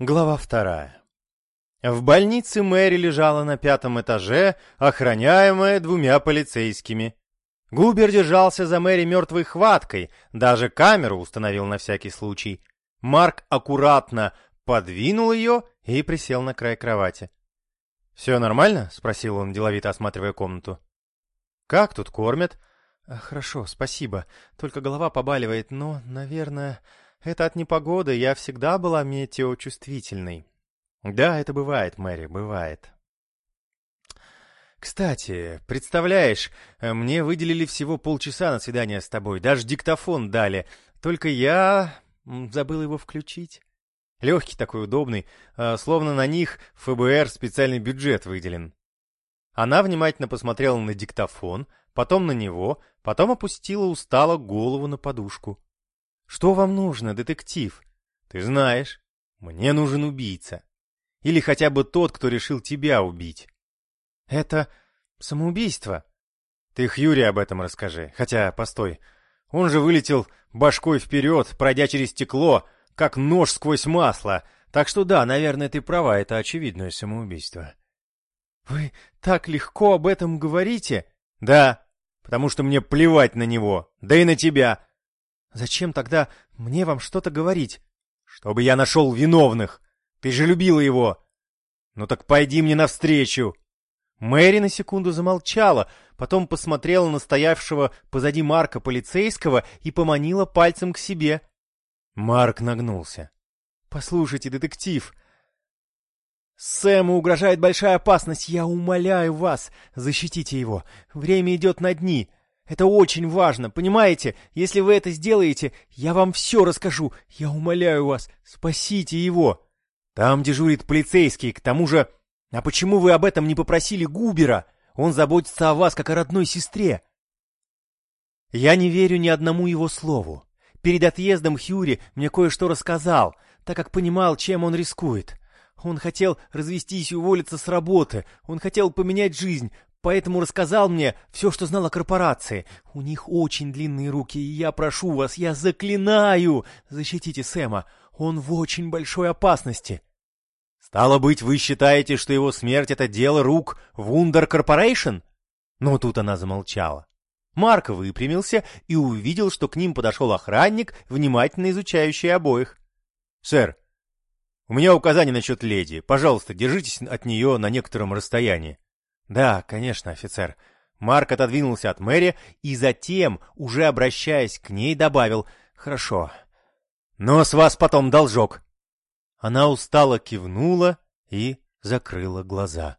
Глава вторая. В больнице Мэри лежала на пятом этаже, охраняемая двумя полицейскими. Губер держался за Мэри мертвой хваткой, даже камеру установил на всякий случай. Марк аккуратно подвинул ее и присел на край кровати. «Все нормально?» — спросил он, деловито осматривая комнату. «Как тут кормят?» «Хорошо, спасибо. Только голова побаливает, но, наверное...» Это от непогоды, я всегда была метеочувствительной. Да, это бывает, Мэри, бывает. Кстати, представляешь, мне выделили всего полчаса на свидание с тобой, даже диктофон дали, только я забыл его включить. Легкий такой, удобный, а, словно на них ФБР специальный бюджет выделен. Она внимательно посмотрела на диктофон, потом на него, потом опустила устало голову на подушку. Что вам нужно, детектив? Ты знаешь, мне нужен убийца. Или хотя бы тот, кто решил тебя убить. Это самоубийство. Ты Хьюри об этом расскажи. Хотя, постой, он же вылетел башкой вперед, пройдя через стекло, как нож сквозь масло. Так что да, наверное, ты права, это очевидное самоубийство. Вы так легко об этом говорите? Да, потому что мне плевать на него, да и на тебя. Зачем тогда мне вам что-то говорить? Чтобы я нашел виновных. Ты же любила его. Ну так пойди мне навстречу. Мэри на секунду замолчала, потом посмотрела на стоявшего позади Марка полицейского и поманила пальцем к себе. Марк нагнулся. «Послушайте, детектив, Сэму угрожает большая опасность. Я умоляю вас, защитите его. Время идет на дни. Это очень важно, понимаете? Если вы это сделаете, я вам все расскажу. Я умоляю вас, спасите его. Там дежурит полицейский, к тому же... А почему вы об этом не попросили Губера? Он заботится о вас, как о родной сестре. Я не верю ни одному его слову. Перед отъездом Хьюри мне кое-что рассказал, так как понимал, чем он рискует. Он хотел развестись и уволиться с работы. Он хотел поменять жизнь, поэтому рассказал мне все, что знал о корпорации. У них очень длинные руки, и я прошу вас, я заклинаю, защитите Сэма. Он в очень большой опасности. Стало быть, вы считаете, что его смерть — это дело рук Wunder Corporation? Но тут она замолчала. Марк выпрямился и увидел, что к ним подошел охранник, внимательно изучающий обоих. «Сэр, у меня указание насчет леди. Пожалуйста, держитесь от нее на некотором расстоянии». «Да, конечно, офицер». Марк отодвинулся от Мэри и затем, уже обращаясь к ней, добавил «Хорошо, но с вас потом должок». Она устало кивнула и закрыла глаза.